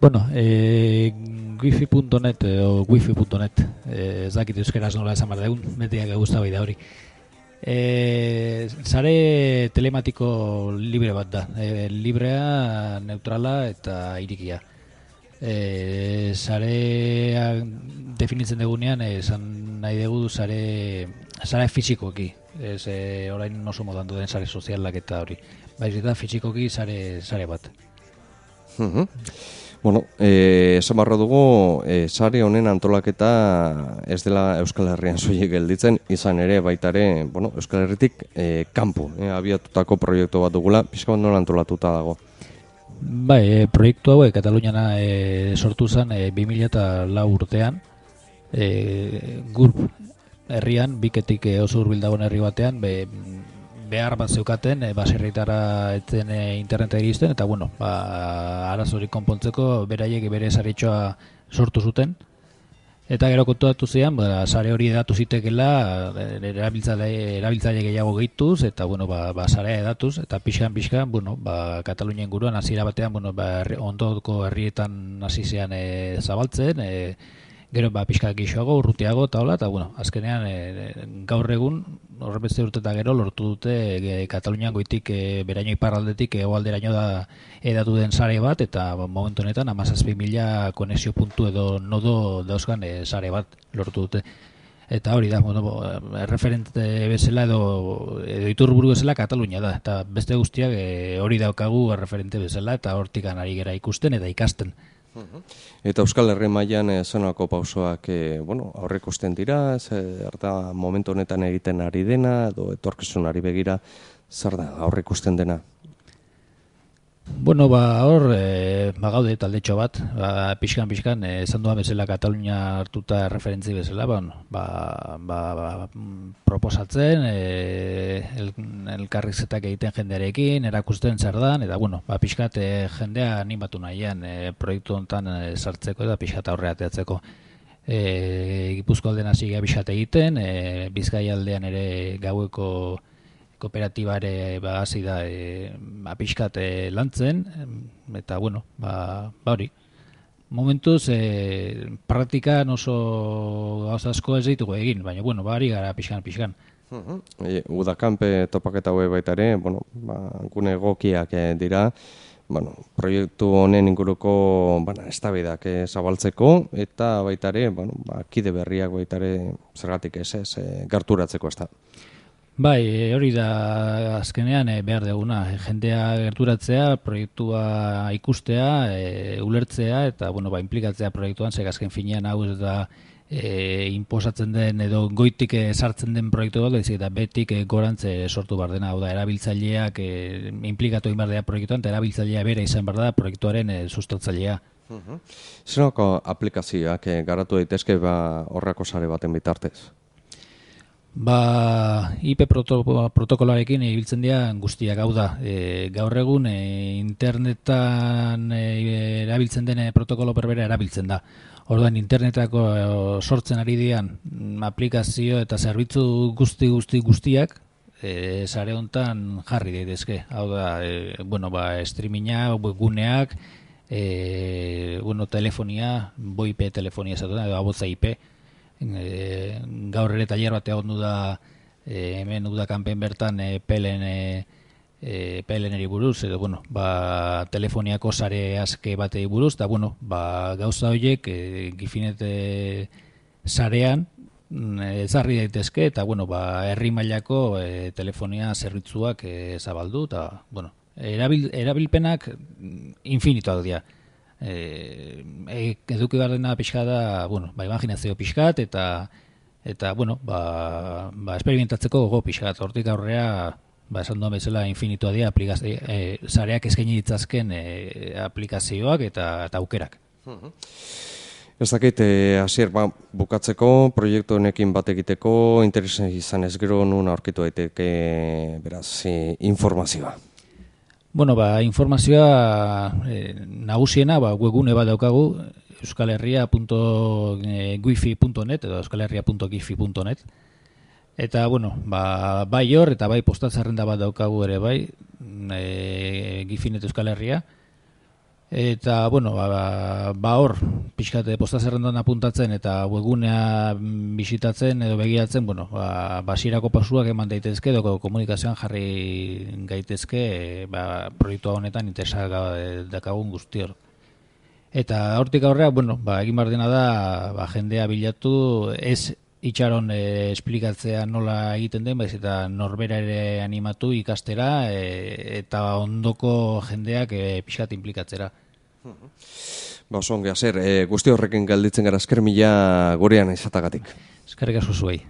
Bueno, e, wifi.net o wifi.net, e, ez dakit euskeraz nola esan behar deun, betiak guzta bai da hori. E, sare telematiko libre bat da, e, librea, neutrala eta irikia. E, sare definitzen dugunean, esan nahi dugu sare, sare fizikoki, ez e, orain oso modan duen sare sozialak eta hori. Baiz eta fizikoki sare, sare bat. Mhm. Bueno, eh, esan barra dugu, eh, sare honen antolaketa ez dela Euskal Herrian zuik gelditzen, izan ere baitare, bueno, Euskal Herritik eh, kampu, eh, abiatutako proiektu bat dugula, pixka bat nola antolatuta dago. Bai, e, proiektu hau, e, Kataluniana e, sortu zen e, 2000 urtean, e, gurp herrian, biketik e, oso urbil dagoen herri batean, be, behar bat zeukaten, e, baserritara etzen e, interneta iristen, eta bueno, ba, arazorik konpontzeko beraiek bere saritxoa sortu zuten. Eta gero kontuatu zian, ba, sare hori edatu zitekela, erabiltzaile, erabiltzaile gehiago gehituz, eta bueno, ba, ba sarea edatuz, eta pixkan, pixkan, bueno, ba, Katalunien guruan, hasiera batean, bueno, ba, ondoko herrietan hasi zean e, zabaltzen, e, gero ba pixka gixoago, urrutiago eta hola, eta bueno, azkenean e, gaur egun, horrebeste urte eta gero, lortu dute e, Katalunian goitik e, beraino iparraldetik egoalderaino da edatu den sare bat, eta ba, momentu honetan amazazpi mila konexio puntu edo nodo dauzkan e, sare bat lortu dute. Eta hori da, bueno, referente bezala edo, edo iturburu bezala Katalunia da. Eta beste guztiak e, hori daukagu referente bezala eta hortik ari gera ikusten eta ikasten. Eta Euskal Herri mailan e, zonako pausoak e, bueno, aurrekusten dira, ze harta momentu honetan egiten ari dena edo etorkizunari begira zer da aurrekusten dena. Bueno, ba, hor, e, ba, gaude taldetxo bat, ba, pixkan, pixkan, e, esan duan bezala Katalunia hartuta referentzi bezala, ba, ba, ba, ba, proposatzen, e, el, elkarrizetak egiten jendearekin, erakusten zer dan, eta, bueno, ba, pixkat e, jendea animatu nahian e, proiektu honetan e, sartzeko eta pixkat aurreateatzeko. E, Gipuzko aldean hasi egiten, e, Bizkai aldean ere gaueko kooperatiba ere ba hasi da e, ba e, lantzen eta bueno ba, ba hori. Momentuz e, praktika oso gauza asko ez ditugu egin baina bueno ba gara pixkan pixkan. Uh Udakampe topaketa hau baita ere, bueno, ba, gune egokiak eh, dira, bueno, proiektu honen inguruko bueno, estabidak eh, zabaltzeko, eta baita ere, bueno, ba, kide berriak baita ere, zergatik ez ez, eh, gerturatzeko ez da. Bai, e, hori da azkenean e, behar duguna. E, jendea gerturatzea, proiektua ikustea, e, ulertzea eta bueno, ba, implikatzea proiektuan, zeg azken finean hau ez da e, imposatzen den edo goitik sartzen den proiektu bat, eta betik e, gorantze sortu bar dena, da, erabiltzaileak e, implikatu inbardea proiektuan, eta erabiltzailea bere izan bar da proiektuaren e, sustatzailea. Zenoko aplikazioak e, garatu daitezke ba, horrako sare baten bitartez? Ba, IP protokolarekin ibiltzen dira guztiak hau da. E, gaur egun e, internetan e, erabiltzen den protokolo berbera erabiltzen da. Orduan internetako e, sortzen ari dian mm, aplikazio eta zerbitzu guzti guzti guztiak e, sare hontan jarri daitezke. Hau da, e, bueno, ba, streaminga, webguneak, e, bueno, telefonia, boip telefonia esaten da, abotza IP, e, gaur ere taller bat egon da e, hemen uda kanpen bertan e, pelen e, e, peleneri buruz edo bueno, ba, telefoniako sare aske batei buruz da bueno, ba, gauza horiek e, gifinete sarean mm, ezarri daitezke eta bueno, ba, herri mailako e, telefonia zerbitzuak e, zabaldu eta bueno, erabil, erabilpenak infinitoak dira e, eduki behar dena pixka da, bueno, ba, imaginazio pixkat, eta, eta bueno, ba, ba, esperimentatzeko gogo pixkat, hortik aurrea, ba, esan duan bezala infinitua dira, aplikazio, e, zareak eskaini ditzazken e, aplikazioak eta, eta aukerak. Ez dakit, e, asier, ba, bukatzeko, proiektu honekin bat egiteko, interesen izan ez gero nun aurkitu daiteke, beraz, e, informazioa. Bueno, ba, informazioa e, nagusiena, ba, webgune bat daukagu, euskalherria.wifi.net edo euskalherria.gifi.net Eta, bueno, ba, bai hor eta bai postatzarrenda bat daukagu ere bai, e, gifinet euskal herria. Eta, bueno, ba, ba hor, pixkate posta zerrendan apuntatzen eta webgunea bisitatzen edo begiratzen, bueno, ba, basirako pasuak eman daitezke edo komunikazioan jarri gaitezke ba, proiektua honetan interesak dakagun guzti hor. Eta hortik aurrea, bueno, ba, egin dena da, ba, jendea bilatu, ez itxaron e, esplikatzea nola egiten den, baiz eta norbera ere animatu ikastera e, eta ondoko jendeak e, pixat implikatzera. Ba, oso onge, zer, e, guzti horrekin galditzen gara esker mila gurean izatagatik. Eskerrik asko zuei.